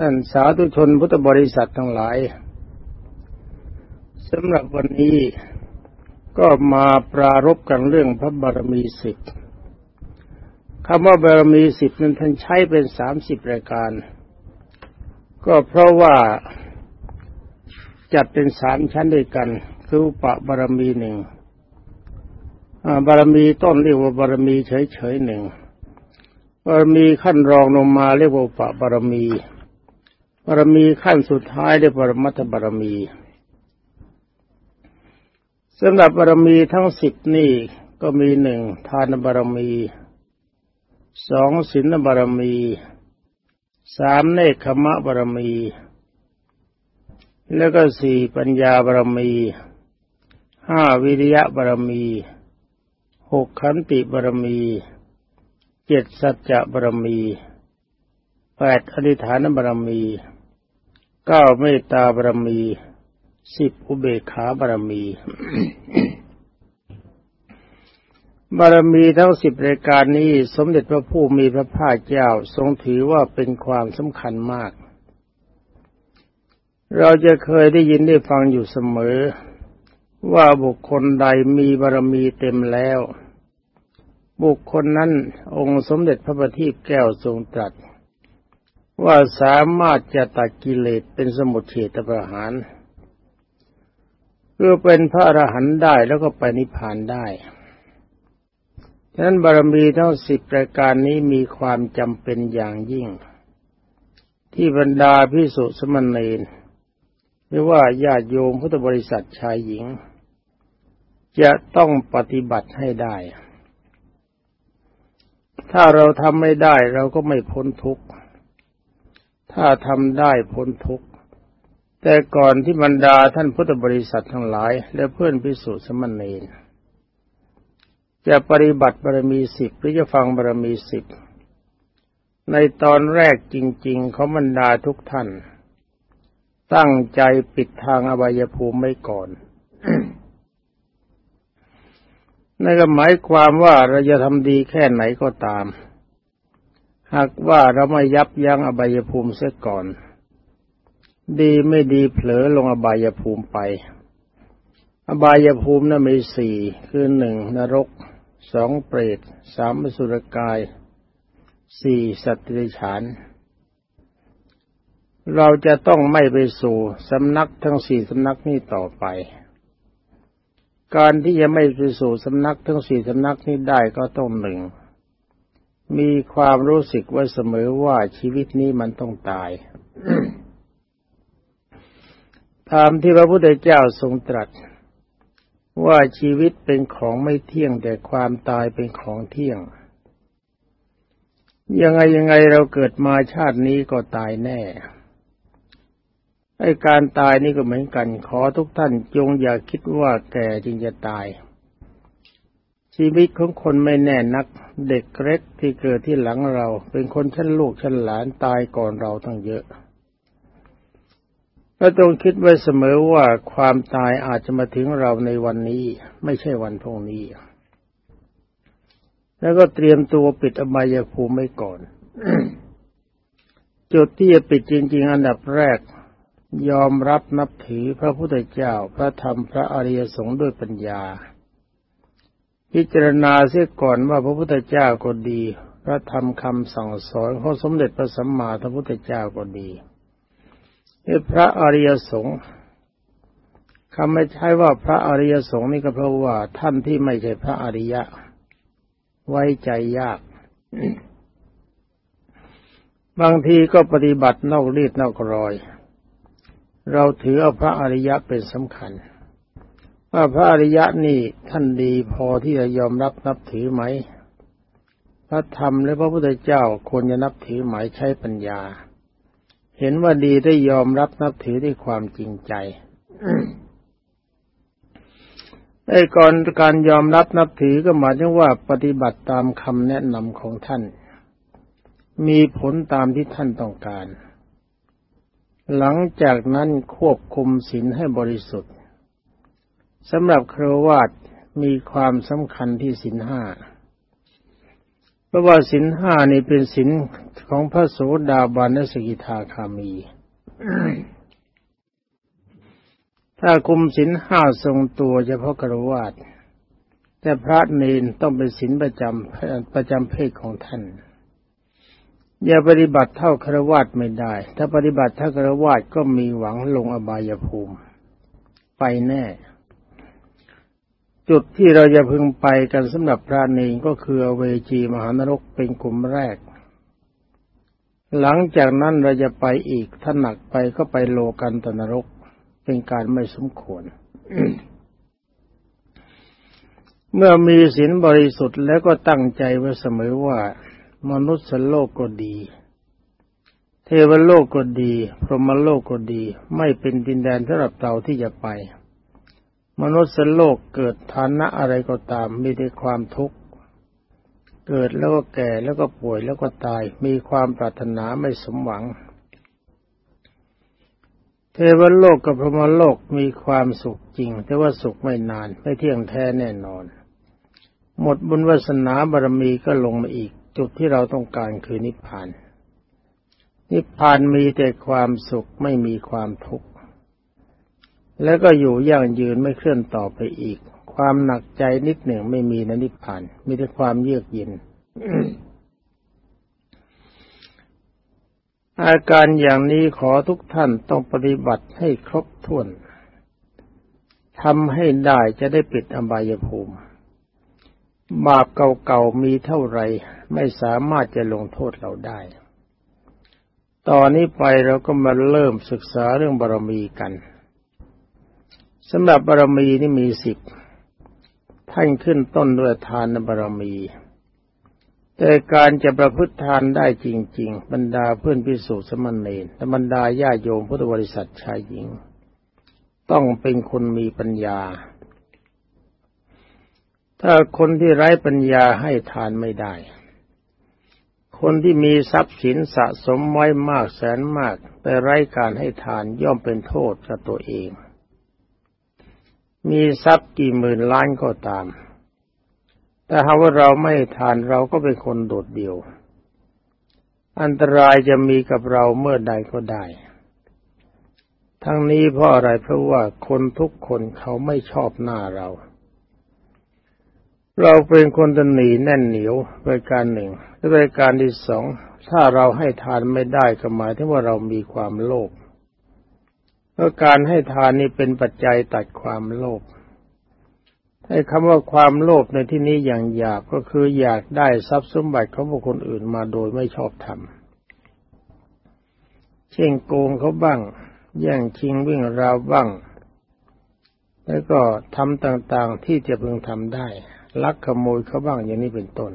ท่านสาธุชนพุทธบริษัททั้งหลายสำหรับวันนี้ก็มาปรารบกันเรื่องพระบารมีสิบคำว่าบารมีสิบนั้นท่านใช้เป็นสามสิบรายการ ก็เพราะว่าจัดเป็นสามชั้นด้วยกัน คืออุปบารมีหนึ่งบารมีต้นเรียกว่าบารมีเฉยๆหนึ่งบารมีขั้นรองลงมาเรียกว่าปะบารมี บารมีขั้นสุดท้ายเรียกปรมัตถบารมีสำหรับบารมีทั้งสิบนี่ก็มีหนึ่งทานบารมีสองศีลบารมีสามเนคขมะบารมี แล้วก็สี่ปัญญาบารมีห้าวิริยะบารมีหกขันติบารมีเจ็ดสัจจะบารมีแปดอธิฐานบารมี เก้าเมตตาบารมีสิบอุเบกขาบารมี บารมีทั้งสิบรายการนี้ สมเด็จพระผู้มีพระภาคเจ้าทรงถือว่าเป็นความสำคัญมาก เราจะเคยได้ยินได้ฟังอยู่เสมอ ว่าบุคคลใดมีบารมีเต็มแล้ว บุคคลนั้นองค์สมเด็จพระบัณฑิตแก้วทรงตรัส ว่าสามารถจะตัดกิเลสเป็นสมุทเฉตประหารเพื่อเป็นพระอรหันต์ได้แล้วก็ไปนิพพานได้ฉะนั้นบารมีทั้งสิบปรายการนี้มีความจำเป็นอย่างยิ่ง ที่บรรดาพิสุสมณเณรหรือว่าญาติโยมพุทธบริษัทชายหญิง จะต้องปฏิบัติให้ได้ ถ้าเราทำไม่ได้เราก็ไม่พ้นทุกข์ ถ้าทำได้พ้นทุกข์แต่ก่อนที่บรรดาท่านพุทธบริษัททั้งหลาย และเพื่อนพิสุสมณีจะปฏิบัติบารมีสิบหรือจะฟังบารมีสิบในตอนแรกจริง ๆ เขาบรรดาทุกท่าน ตั้งใจปิดทางอบายภูมิไม่ก่อนนั่นก็หมายความว่าเราจะทำดีแค่ไหนก็ตาม หากว่าเราไม่ยับยั้งอบายภูมิเสียก่อน ดีไม่ดีเผลอลงอบายภูมิไป อบายภูมินั้นมีสี่คือหนึ่งนรกสองเปรตสามสุรกายสี่สัตว์ดิฉานเราจะต้องไม่ไปสู่สำนักทั้งสี่สำนักนี้ต่อไป การที่จะไม่ไปสู่สำนักทั้งสี่สำนักนี้ได้ก็ต้องหนึ่ง มีความรู้สึกไว้เสมอว่าชีวิตนี้มันต้องตายตามที่พระพุทธเจ้าทรงตรัส ว่าชีวิตเป็นของไม่เที่ยงแต่ความตายเป็นของเที่ยง ยังไงยังไงเราเกิดมาชาตินี้ก็ตายแน่ไอ้การตายนี่ก็เหมือนกัน ขอทุกท่านจงอย่าคิดว่าแก่จึงจะตาย ชีวิตของคนไม่แน่นัก เด็กเล็กที่เกิดที่หลังเรา เป็นคนชั้นลูกชั้นหลานตายก่อนเราทั้งเยอะก็ต้องคิดไว้เสมอว่าความตายอาจจะมาถึงเราในวันนี้ ไม่ใช่วันพรุ่งนี้ แล้วก็เตรียมตัวปิดอบายภูมิไว้ก่อน จุดที่จะปิดจริง ๆ อันดับแรก ยอมรับนับถือพระพุทธเจ้า พระธรรมพระอริยสงฆ์ด้วยปัญญา พิจารณาเสียก่อนว่าพระพุทธเจ้าก็ดี พระธรรมคำสั่งสอนของสมเด็จพระสัมมาสัมพุทธเจ้าก็ดีพระอริยสงฆ์คำไม่ใช่ว่าพระอริยสงฆ์นี่ก็เพราะว่าท่านที่ไม่ใช่พระอริยะ ไว้ใจยาก บางทีก็ปฏิบัตินอกรีดนอกรอย เราถือเอาพระอริยะเป็นสำคัญ ว่าพระอริยะนี่ท่านดีพอที่จะยอมรับนับถือไหม พระธรรมและพระพุทธเจ้าควรจะนับถือหมายใช้ปัญญา เห็นว่าดีได้ยอมรับนับถือด้วยความจริงใจไอ้ก่อนการยอมรับนับถือก็หมายถึงว่าปฏิบัติตามคำแนะนำของท่าน มีผลตามที่ท่านต้องการ หลังจากนั้นควบคุมศีลให้บริสุทธิ์ สำหรับครวาตมีความสำคัญที่ศีลห้าเพราะว่าสินห้านี่เป็นสินของพระโสดาบันและสกิทาคามี ถ้าคุมสินห้าทรงตัวเฉพาะกรวาดแต่พระเนนต้องเป็นสินประจำประจำเพศของท่าน อย่าปฏิบัติเท่าครวาดไม่ได้ ถ้าปฏิบัติเท่าครวาดก็มีหวังลงอบายภูมิ ไปแน่ จุดที่เราจะพึงไปกันสำหรับพระเนนก็คือเวจีมหานรกเป็นกลุ่มแรก หลังจากนั้นเราจะไปอีกถ้าหนักไปก็ไปโลกันตนรก เป็นการไม่สมควร เมื่อมีศีลบริสุทธิ์แล้วก็ตั้งใจไว้เสมอว่า มนุษย์โลกก็ดี เทวโลกก็ดี พรหมโลกก็ดี ไม่เป็นดินแดนสำหรับเราที่จะไป มนุษย์โลกเกิดฐานะอะไรก็ตาม มีแต่ความทุกข์ เกิดแล้วก็แก่แล้วก็ป่วยแล้วก็ตาย มีความปรารถนาไม่สมหวัง เทวโลกกับพรหมโลกมีความสุขจริง แต่ว่าสุขไม่นาน ไม่เที่ยงแท้แน่นอน หมดบุญวาสนาบารมีก็ลงมาอีก จุดที่เราต้องการคือนิพพาน นิพพานมีแต่ความสุขไม่มีความทุกข์ แล้วก็อยู่ยั่งยืนไม่เคลื่อนต่อไปอีก ความหนักใจนิดหนึ่งไม่มีในนิพพานมีแต่ความเยือกเย็นอาการอย่างนี้ขอทุกท่านต้องปฏิบัติให้ครบถ้วนทำให้ได้จะได้ปิดอบายภูมิ บาปเก่าๆมีเท่าไรไม่สามารถจะลงโทษเราได้ ตอนนี้ไปเราก็มาเริ่มศึกษาเรื่องบารมีกัน สำหรับบารมีนี่มีสิบท่านขึ้นต้นด้วยทานบารมี แต่การจะประพฤติทานได้จริง ๆ บรรดาเพื่อนพิสุสมณเณรและบรรดาญาโยมพุทธบริษัทชายหญิง ต้องเป็นคนมีปัญญา ถ้าคนที่ไร้ปัญญาให้ทานไม่ได้ คนที่มีทรัพย์สินสะสมไว้มากแสนมาก แต่ไร้การให้ทานย่อมเป็นโทษกับตัวเอง มีทรัพย์กี่หมื่นล้านก็ตาม แต่หากว่าเราไม่ทานเราก็เป็นคนโดดเดี่ยว อันตรายจะมีกับเราเมื่อใดก็ได้ ทั้งนี้เพราะอะไรเพราะว่าคนทุกคนเขาไม่ชอบหน้าเรา เราเป็นคนตนหนีแน่นเหนียวรายการหนึ่งและรายการที่สองถ้าเราให้ทานไม่ได้ก็หมายถึงว่าเรามีความโลภ เพราะการให้ทานนี้เป็นปัจจัยตัดความโลภให้คำว่าความโลภในที่นี้อย่างหยาบก็คืออยากได้ทรัพย์สมบัติของบุคคลอื่นมาโดยไม่ชอบธรรม เช่นโกงเขาบ้าง แย่งชิงวิ่งราวบ้าง แล้วก็ทำต่างๆที่จะพึงทำได้ ลักขโมยเขาบ้างอย่างนี้เป็นต้น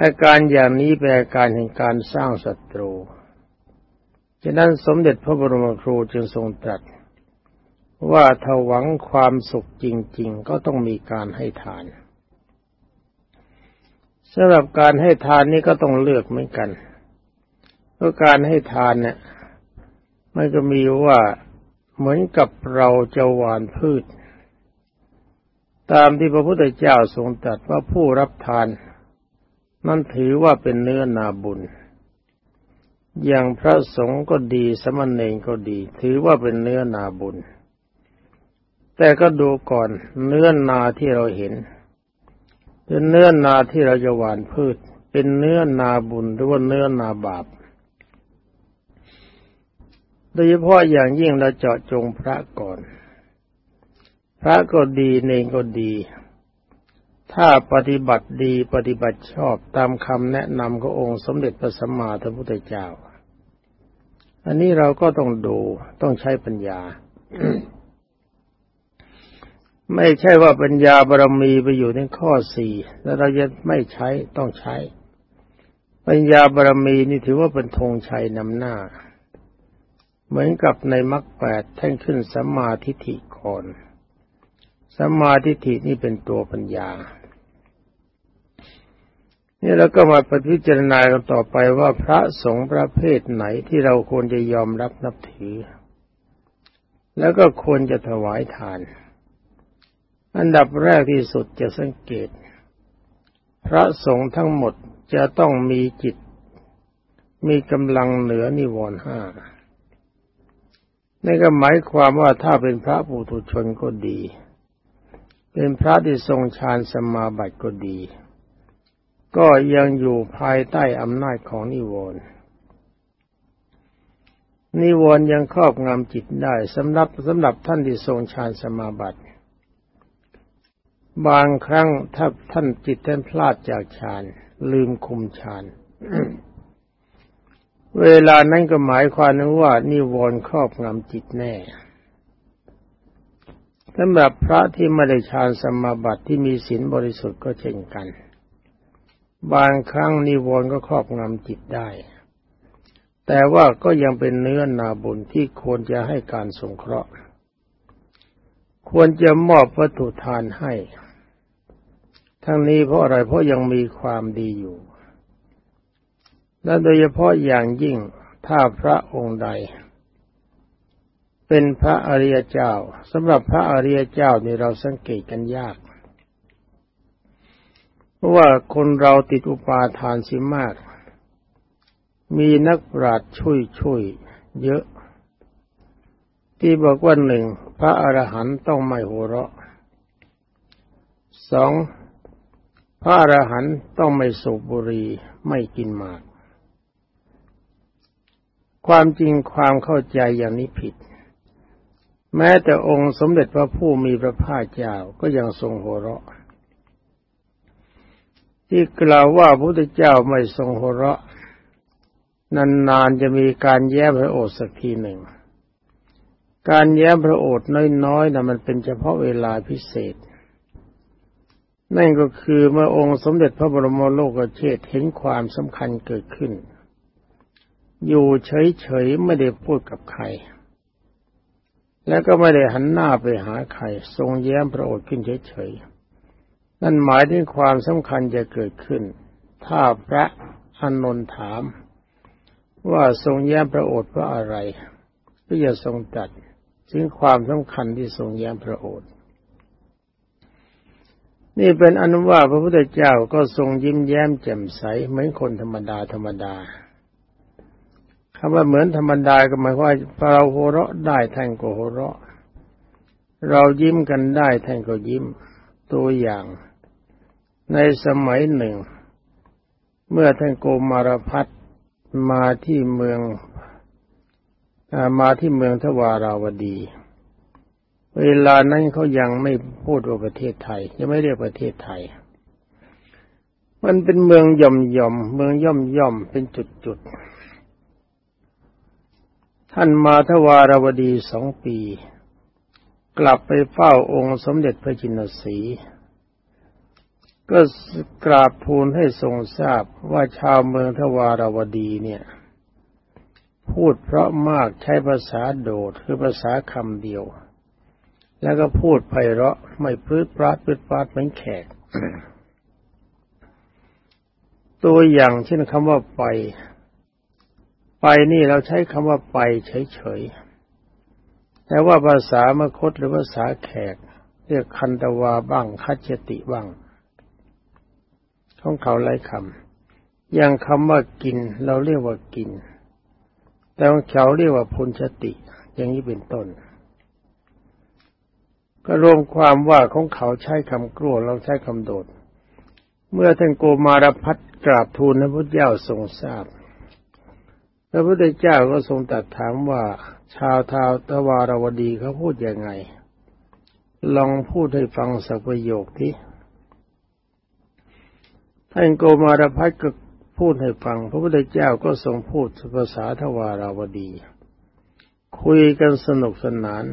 อาการอย่างนี้เป็นอาการแห่งการสร้างศัตรู ฉะนั้นสมเด็จพระบรมครูจึงทรงตรัส ว่าถ้าหวังความสุขจริง ๆ ก็ต้องมีการให้ทานสำหรับการให้ทานนี้ก็ต้องเลือกเหมือนกันเพราะการให้ทานเนี่ยมันก็มีว่าเหมือนกับเราจะหวานพืช ตามที่พระพุทธเจ้าทรงตรัสว่าผู้รับทาน นั้นถือว่าเป็นเนื้อนาบุญ อย่างพระสงฆ์ก็ดีสมณเณรก็ดี ถือว่าเป็นเนื้อนาบุญ แต่ก็ดูก่อนเนื้อนาที่เราเห็นเป็นเนื้อนาที่เราจะหว่านพืช เป็นเนื้อนาบุญหรือว่าเนื้อนาบาปโดยเฉพาะอย่างยิ่งเราเจาะจงพระก่อน พระก็ดีเนงก็ดี ถ้าปฏิบัติดีปฏิบัติชอบตามคำแนะนำขององค์สมเด็จพระสัมมาสัมพุทธเจ้า อันนี้เราก็ต้องดูต้องใช้ปัญญา ไม่ใช่ว่าปัญญาบารมีไปอยู่ในข้อสี่แล้วเราจะไม่ใช้ต้องใช้ ปัญญาบารมีนี่ถือว่าเป็นธงชัยนำหน้า เหมือนกับในมรรคแปดท่านขึ้นสัมมาทิฏฐิก่อนสัมมาทิฏฐินี่เป็นตัวปัญญา นี่เราก็มาปฏิจารณากันต่อไปว่าพระสงฆ์ประเภทไหนที่เราควรจะยอมรับนับถือ แล้วก็ควรจะถวายทาน อันดับแรกที่สุดจะสังเกต พระสงฆ์ทั้งหมดจะต้องมีจิต มีกำลังเหนือนิวรณ์ห้านี่ก็หมายความว่าถ้าเป็นพระปุถุชนก็ดี เป็นพระที่ทรงฌานสมาบัติก็ดี ก็ยังอยู่ภายใต้อำนาจของนิวรณ์นิวรณ์ยังครอบงำจิตได้สำหรับสำหรับท่านที่ทรงฌานสมาบัติ บางครั้งถ้าท่านจิตท่านพลาดจากฌานลืมคุมฌานเวลานั้นก็หมายความว่านิวรณ์ครอบงำจิตแน่สำหรับพระที่ไม่ได้ฌานสมาบัติที่มีศีลบริสุทธิ์ก็เช่นกัน บางครั้งนิวรณ์ก็ครอบงำจิตได้ แต่ว่าก็ยังเป็นเนื้อนาบุญที่ควรจะให้การสงเคราะห์ ควรจะมอบวัตถุทานให้ ทั้งนี้เพราะอะไรเพราะยังมีความดีอยู่ และโดยเฉพาะอย่างยิ่งถ้าพระองค์ใด เป็นพระอริยเจ้าสำหรับพระอริยเจ้านี่เราสังเกตกันยาก ว่าคนเราติดอุปาทานสิมาก มีนักปราชญ์ช่วยช่วยเยอะ ที่บอกว่าหนึ่งพระอรหันต์ต้องไม่หัวเราะสองพระอรหันต์ต้องไม่สูบบุหรี่ไม่กินหมาก ความจริงความเข้าใจอย่างนี้ผิด แม้แต่องค์สมเด็จพระผู้มีพระภาคเจ้าก็ยังทรงโหเราะ ที่กล่าวว่าพระพุทธเจ้าไม่ทรงโหเราะนานๆจะมีการแย้มพระโอษฐ์สักทีหนึ่ง การแย้มพระโอษฐ์น้อยๆนะมันเป็นเฉพาะเวลาพิเศษ นั่นก็คือเมื่อองค์สมเด็จพระบรมโลกเชษเห็นความสำคัญเกิดขึ้น อยู่เฉยๆไม่ได้พูดกับใคร แล้วก็ไม่ได้หันหน้าไปหาใคร ทรงแย้มพระโอษฐ์ขึ้นเฉยๆ นั่นหมายถึงความสำคัญจะเกิดขึ้น ถ้าพระอานนท์ถาม ว่าทรงแย้มพระโอษฐ์เพราะอะไรก็จะทรงตัดถึงความสำคัญที่ทรงแย้มพระโอษฐ์นี่เป็นอนุว่าพระพุทธเจ้าก็ทรงยิ้มแย้มแจ่มใสเหมือนคนธรรมดาธรรมดาคำว่าเหมือนธรรมดาก็หมายว่าเราโหเราะได้ท่านก็โหเราะ เรายิ้มกันได้ท่านก็ยิ้มตัวอย่าง ในสมัยหนึ่ง เมื่อท่านโกมารพัฒมาที่เมืองมาที่เมืองทวาราวดี เวลานั้นเขายังไม่พูดว่าประเทศไทย ยังไม่เรียกประเทศไทย มันเป็นเมืองย่อมย่อมเมืองย่อมย่อมเป็นจุดจุดท่านมาทวารวดีสองปี กลับไปเฝ้าองค์สมเด็จพระจินสี ก็กราบทูลให้ทรงทราบว่าชาวเมืองทวารวดีเนี่ย พูดเพราะมากใช้ภาษาโดดคือภาษาคำเดียว แล้วก็พูดไพเราะไม่พื้นปราดพื้นปราดเหมือนแขก ตัวอย่างเช่นคำว่าไป ไปนี่เราใช้คำว่าไปเฉยๆแต่ว่าภาษามคตหรือภาษาแขก เรียกคันตวาบ้างคัจติบ้าง ของเขาหลายคำอย่างคำว่ากิน เราเรียกว่ากิน แต่ของเขาเรียกว่าพุนชติ อย่างนี้เป็นต้น ก็รวมความว่าของเขาใช้คำกลัวเราใช้คำโดด เมื่อท่านโกมารพัฒกราบทูลพระพุทธเจ้าทรงทราบพระพุทธเจ้าก็ทรงตรัสถามว่า ชาวทาวตวารวดีเขาพูดยังไงลองพูดให้ฟังสักประโยคที่ ท่านโกมารพัฒก็พูดให้ฟัง พระพุทธเจ้าก็ทรงพูดภาษาทวาราวดี คุยกันสนุกสนาน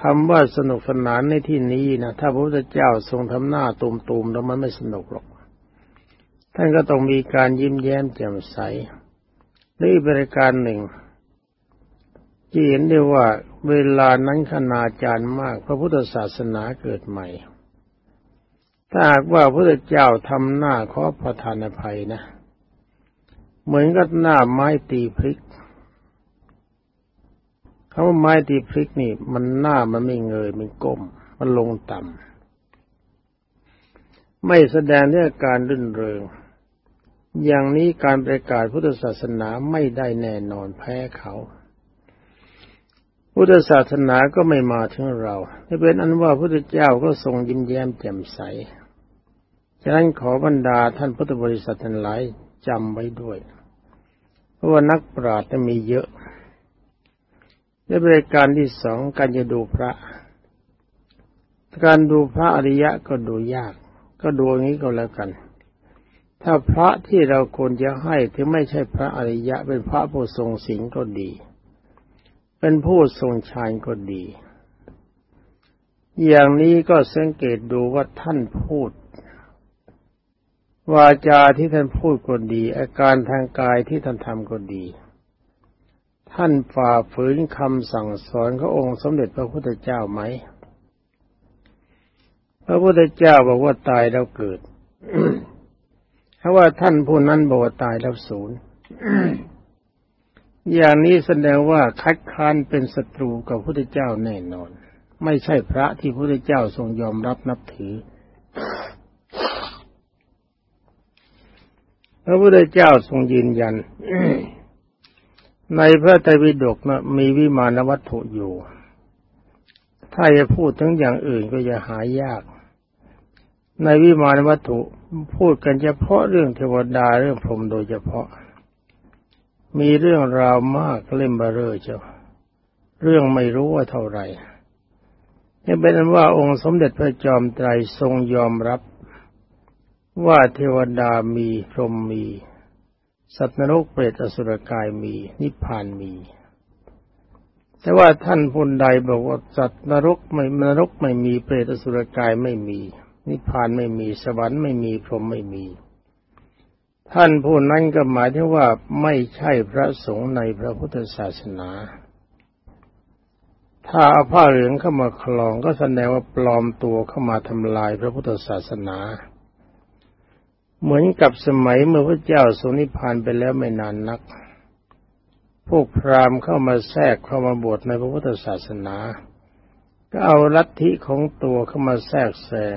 คำว่าสนุกสนานในที่นี้นะถ้าพระพุทธเจ้าทรงทำหน้าตุมๆแล้วมันไม่สนุกหรอก ท่านก็ต้องมีการยิ้มแย้มแจ่มใสนี่บริการหนึ่งที่เห็นได้ว่าเวลานั้นขนาจารย์มาก พระพุทธศาสนาเกิดใหม่ ถ้าหากว่าพระเจ้าทำหน้าขอประทานอภัยนะ เหมือนกับหน้าไม้ตีพริกคำว่าไม้ตีพริกนี่ มันหน้ามันไม่เงยมันก้ม มันลงต่ไม่แสดงเรื่องการรื่นเริง อย่างนี้การประกาศพุทธศาสนาไม่ได้แน่นอนแพ้เขาพุทธศาสนาก็ไม่มาถึงเราจะเป็นอันว่าพระพุทธเจ้าก็ทรงยิ้มแย้มแจ่มใส ฉะนั้นขอบรรดาท่านพุทธบริษัททั้งหลายจำไว้ด้วย เพราะว่านักปราชญ์มีเยอะในบริการที่สองการจะดูพระ การดูพระอริยะก็ดูยาก ก็ดูอย่างนี้ก็แล้วกัน ถ้าพระที่เราควรจะให้ถึงไม่ใช่พระอริยะ เป็นพระผู้ทรงศีลก็ดี เป็นผู้ทรงฌานก็ดี อย่างนี้ก็สังเกตดูว่าท่านพูด วาจาที่ท่านพูดก็ดี อาการทางกายที่ท่านทำก็ดี ท่านฝ่าฝืนคำสั่งสอนขององค์สมเด็จพระพุทธเจ้าไหม พระพุทธเจ้าบอกว่าตายแล้วเกิดเพราะว่าท่านผู้นั้นบอกว่าตายแล้วศูนย์อย่างนี้แสดงว่าคัดค้านเป็นศัตรูกับพระพุทธเจ้าแน่นอน ไม่ใช่พระที่พระพุทธเจ้าทรงยอมรับนับถือ พระพุทธเจ้าทรงยืนยัน ในพระไตรปิฎกนะมีวิมานวัตถุอยู่ ถ้าจะพูดถึงอย่างอื่นก็จะหายาก ในวิมานวัตถุพูดกันเฉพาะเรื่องเทวดาเรื่องพรหมโดยเฉพาะ มีเรื่องราวมากเล่มเบอร์เจ้าเรื่องไม่รู้ว่าเท่าไหร่นี่เป็นว่าองค์สมเด็จพระจอมไตรทรงยอมรับ ว่าเทวดามีพรหมมี สัตว์นรกเปรตอสุรกายมี นิพพานมี แต่ว่าท่านพูนใดบอกว่าสัตว์นรกไม่นรกไม่มีเปรตอสุรกายไม่มี นิพพานไม่มีสวรรค์ไม่มีพรหมไม่มี ท่านผู้นั้นก็หมายถึงว่าไม่ใช่พระสงฆ์ในพระพุทธศาสนาถ้าเอาผ้าเหลืองเข้ามาคลองก็แสดงว่าปลอมตัวเข้ามาทำลายพระพุทธศาสนา เหมือนกับสมัยเมื่อพระเจ้าทรงนิพพานไปแล้วไม่นานนัก พวกพราหมณ์เข้ามาแทรกเข้ามาบวชในพระพุทธศาสนา ก็เอาลัทธิของตัวเข้ามาแทรกแซง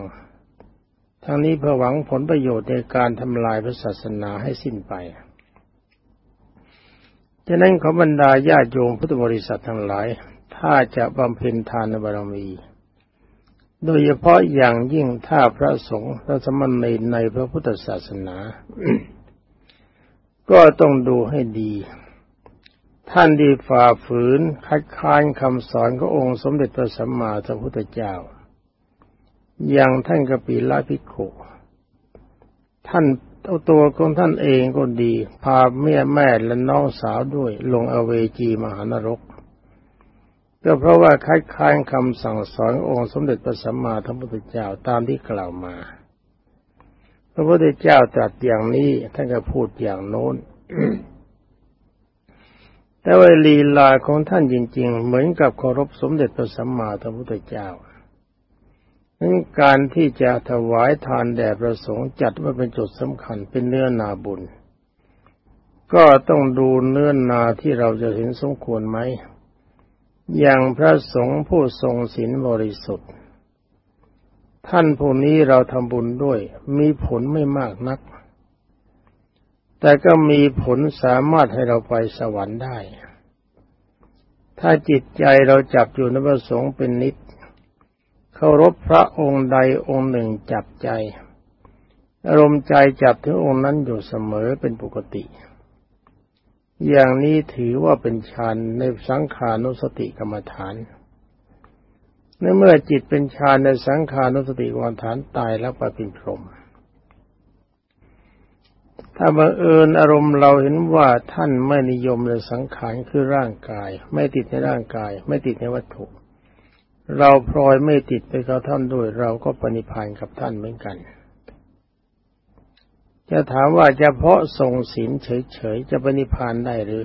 ทั้งนี้เพื่อหวังผลประโยชน์ในการทำลายพระศาสนาให้สิ้นไปฉะนั้นขอบรรดาญาโยมพุทธบริษัททั้งหลาย ถ้าจะบำเพ็ญทานบารมี โดยเฉพาะอย่างยิ่งถ้าพระสงฆ์พระสมณีในพระพุทธศาสนา ก็ต้องดูให้ดี ท่านดีฝ่าฝืนคัดค้านคำสอนขององค์สมเด็จพระสัมมาสัมพุทธเจ้า อย่างท่านกปิลาภิกขุท่านเอาตัวของท่านเองก็ดี พาแม่แม่และน้องสาวด้วย ลงอเวจีมหานรก ก็เพราะว่าคัดค้านคำสั่งสอนองค์สมเด็จพระสัมมาสัมพุทธเจ้าตามที่กล่าวมา พระพุทธเจ้าตรัสอย่างนี้ท่านก็พูดอย่างโน้น แต่ว่าลีลาของท่านจริง ๆ เหมือนกับเคารพสมเด็จพระสัมมาสัมพุทธเจ้านั้นการที่จะถวายทานแด่พระสงฆ์จัดว่าเป็นจุดสำคัญเป็นเนื้อนาบุญ ก็ต้องดูเนื้อนาที่เราจะเห็นสมควรไหม อย่างพระสงฆ์ผู้ทรงศีลบริสุทธิ์ ท่านผู้นี้เราทำบุญด้วย มีผลไม่มากนัก แต่ก็มีผลสามารถให้เราไปสวรรค์ได้ ถ้าจิตใจเราจับอยู่ในพระสงฆ์เป็นนิดเคารพพระองค์ใดองค์หนึ่งจับใจ อารมณ์ใจจับถึงองค์นั้นอยู่เสมอเป็นปกติ อย่างนี้ถือว่าเป็นฌานในสังขานุสติกรรมฐานในเมื่อจิตเป็นฌานในสังขานุสติกรรมฐานตายแล้วไปเป็นพรหมถ้าบังเอิญอารมณ์เราเห็นว่าท่านไม่นิยมในสังขารคือร่างกาย ไม่ติดในร่างกาย ไม่ติดในวัตถุ เราพลอยไม่ติดไปกับท่านด้วยเราก็ปณิพานกับท่านเหมือนกัน จะถามว่าเฉพาะทรงศีลเฉยๆจะปณิพานได้หรือ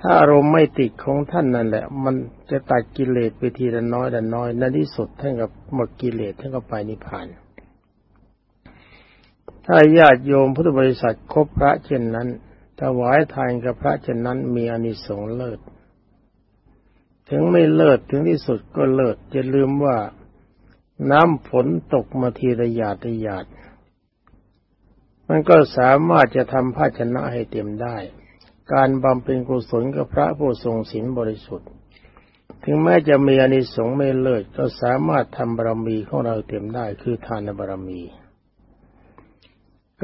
ถ้าอารมณ์ไม่ติดของท่านนั่นแหละ มันจะตัดกิเลสไปทีละน้อยละน้อยในที่สุดท่านกับหมดกิเลสท่านก็ไปนิพพาน ถ้าญาติโยมพุทธบริษัทคบพระเช่นนั้นถวายทานกับพระเช่นนั้นมีอนิสงส์เลิศ ถึงไม่เลิศถึงที่สุดก็เลิศจะลืมว่าน้ำฝนตกมาทีระยาดระยาด มันก็สามารถจะทำภาชนะให้เต็มได้ การบำเพ็ญกุศลกับพระผู้ทรงศีลบริสุทธิ์ ถึงแม้จะมีอานิสงส์ไม่เลิศก็สามารถทำบารมีของเราเต็มได้คือทานบารมี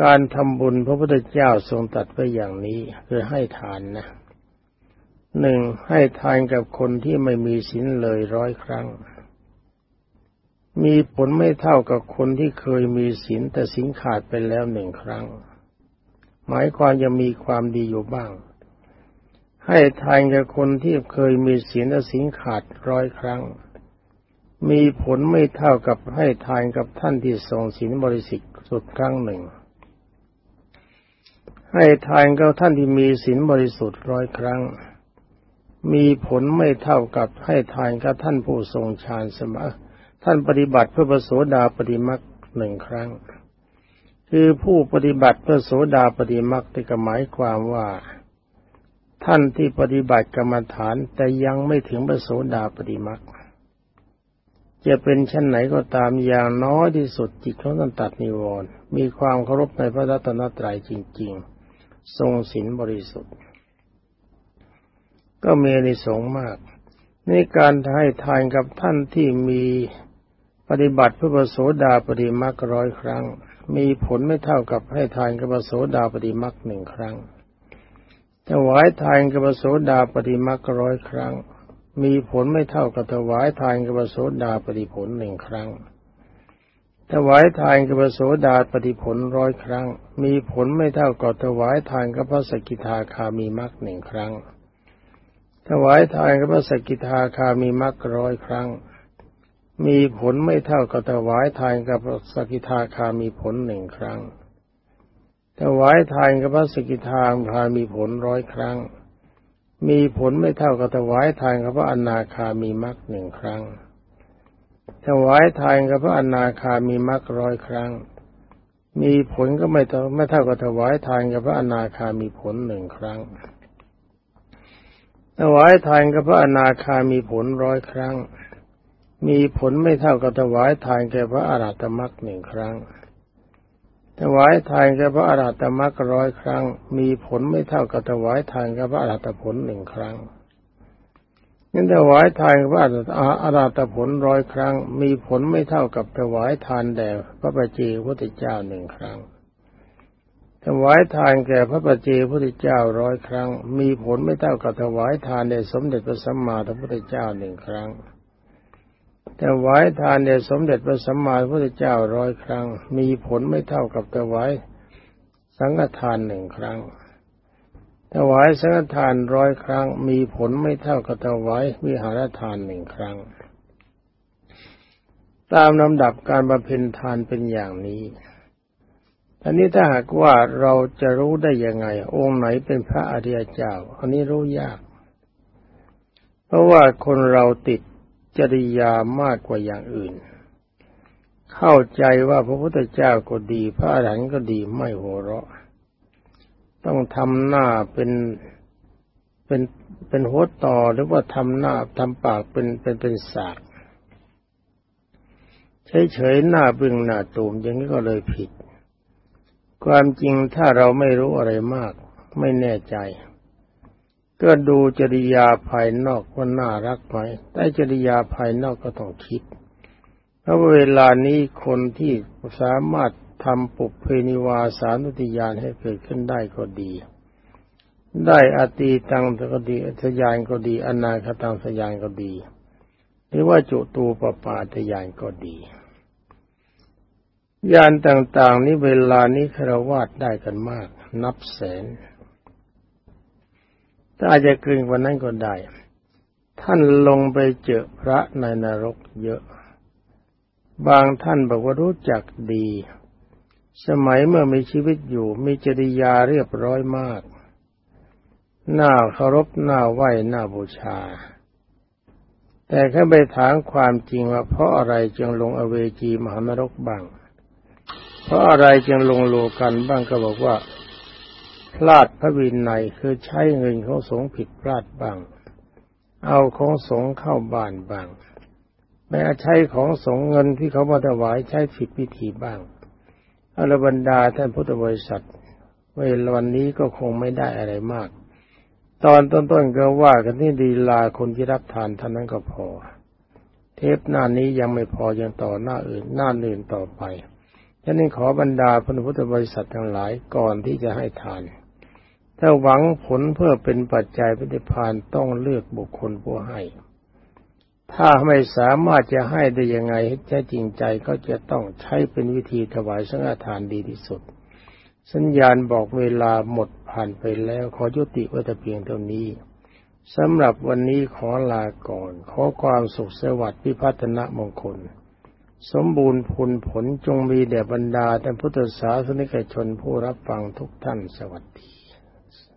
การทำบุญพระพุทธเจ้าทรงตัดไว้อย่างนี้คือให้ทานนะหนึ่งให้ทานกับคนที่ไม่มีศีลเลยร้อยครั้ง มีผลไม่เท่ากับคนที่เคยมีศีลแต่ศีลขาดไปแล้วหนึ่งครั้ง หมายความยังมีความดีอยู่บ้าง ให้ทานกับคนที่เคยมีศีลแต่ศีลขาดร้อยครั้ง มีผลไม่เท่ากับให้ทานกับท่านที่ทรงศีลบริสุทธิ์สุดครั้งหนึ่ง ให้ทานกับท่านที่มีศีลบริสุทธิ์ร้อยครั้ง มีผลไม่เท่ากับให้ทานกับท่านผู้ทรงฌานสมา ท่านปฏิบัติเพื่อประโสดาปฏิมักหนึ่งครั้ง คือผู้ปฏิบัติเพื่อโสดาปฏิมักที่หมายความว่า ท่านที่ปฏิบัติกรรมฐานแต่ยังไม่ถึงประโสดาปฏิมักจะเป็นชั้นไหนก็ตามอย่างน้อยที่สุดจิตของท่านตัดนิวรณ์มีความเคารพในพระรัตนตรัยจริง ๆ ทรงศีลบริสุทธิ์ ก็มีในสงมาก ในการให้ทานกับท่านที่มี ปฏิบัติเพื่อประโสดาปฏิมักร้อยครั้ง มีผลไม่เท่ากับให้ทานกับประโสดาปฏิมักหนึ่งครั้งถวายทานกับประโสดาปฏิมักร้อยครั้ง มีผลไม่เท่ากับถวายทานกับประโสดาปฏิผลหนึ่งครั้งถวายทานกับประโสดาปฏิผลร้อยครั้ง มีผลไม่เท่ากับถวายทานกับพระสกิทาคามีมักหนึ่งครั้ง ถวายทานกับพระสกิทาคามีมรรคร้อยครั้ง มีผลไม่เท่ากับถวายทานกับพระสกิทาคามีผลหนึ่งครั้ง ถวายทานกับพระสกิทาคามีผลร้อยครั้ง มีผลไม่เท่ากับถวายทานกับพระอนาคามีมรรคหนึ่งครั้ง ถวายทานกับพระอนาคามีมรรคร้อยครั้ง มีผลก็ไม่เท่าไม่เท่ากับถวายทานกับพระอนาคามีผลหนึ่งครั้ง ถวายทานกับพระอนาคามีผลร้อยครั้ง มีผลไม่เท่ากับถวายทานแก่พระอรหัตมรรคหนึ่งครั้ง ถวายทานแก่พระอรหัตมรรคร้อยครั้ง มีผลไม่เท่ากับถวายทานแก่พระอรหัตผลหนึ่งครั้งนั่นถวายทานพระอรหัตผลร้อยครั้ง มีผลไม่เท่ากับถวายทานแด่พระปเจพระพุทธเจ้าหนึ่งครั้ง ถวายทานแก่พระปัจเจกพุทธเจ้าร้อยครั้ง มีผลไม่เท่ากับถวายทานแด่สมเด็จพระสัมมาสัมพุทธเจ้าหนึ่งครั้ง ถวายทานแด่สมเด็จพระสัมมาสัมพุทธเจ้าร้อยครั้ง มีผลไม่เท่ากับถวายสังฆทานหนึ่งครั้งถวายสังฆทานร้อยครั้ง มีผลไม่เท่ากับถวายวิหารทานหนึ่งครั้ง ตามลำดับการบำเพ็ญทานเป็นอย่างนี้อันนี้ถ้าหากว่าเราจะรู้ได้ยังไง องค์ไหนเป็นพระอริยเจ้า อันนี้รู้ยาก เพราะว่าคนเราติด จริยามากกว่าอย่างอื่น เข้าใจว่าพระพุทธเจ้าก็ดี พระอรหันต์ก็ดีไม่หัวเราะ ต้องทำหน้าเป็นเป็นเป็นหัวต่อหรือว่าทำหน้าทำปากเป็นเป็นเป็นสากเฉยๆหน้าบึ้งหน้าตูมอย่างนี้ก็เลยผิด ความจริงถ้าเราไม่รู้อะไรมาก ไม่แน่ใจ ก็ดูจริยาภายนอกว่าน่ารักไหมแต่จริยาภายนอกก็ต้องคิด เพราะเวลานี้คนที่สามารถทำปุเพนิวาสานุติยานให้เกิดขึ้นได้ก็ดี ได้อตีตังก็ดีอัตยานก็ดี อนาคตังสยานก็ดี หรือว่าจุตูปปาตยานก็ดียานต่าง ๆ นี้เวลานี้คารวาดได้กันมาก นับแสน ถ้าอาจจะเกินกว่านั้นก็ได้ ท่านลงไปเจอพระในนรกเยอะ บางท่านบอกว่ารู้จักดี สมัยเมื่อมีชีวิตอยู่ มีจริยาเรียบร้อยมากหน้าเคารพหน้าไหว้หน้าบูชา แต่แค่ไปถามความจริงว่าเพราะอะไรจึงลงอเวจีมหานรกบ้าง เพราะอะไรจึงลงโลกันบ้างก็บอกว่า พลาดพระวินัยคือใช้เงินของสงฆ์ผิดพลาดบ้าง เอาของสงฆ์เข้าบ้านบ้าง แม้ใช้ของสงเงินที่เขามาถวายใช้ผิดวิธีบ้างอรบรรดาท่านพุทธบริษัทเวลวันนี้ก็คงไม่ได้อะไรมาก ตอนต้นๆก็ว่ากันที่ดีลาคนที่รับทานเท่านั้นก็พอ เทปหน้านี้ยังไม่พอยังต่อหน้าอื่นหน้าอื่นต่อไปฉะนั้นขอบรรดาพระพุทธบริษัททั้งหลายก่อนที่จะให้ทาน ถ้าหวังผลเพื่อเป็นปัจจัยปฏิพานต้องเลือกบุคคลผู้ให้ ถ้าไม่สามารถจะให้ได้ยังไงให้แท้จริงใจก็จะต้องใช้เป็นวิธีถวายสังฆทานดีที่สุด สัญญาณบอกเวลาหมดผ่านไปแล้วขอยุติว้แต่เพียงเท่านี้สำหรับวันนี้ขอลาก่อน ขอความสุขสวัสดิ์พิพัฒนมงคล สมบูรณ์ผลผลจงมีแด่บรรดาท่านพุทธศาสนิกชนผู้รับฟังทุกท่านสวัสดี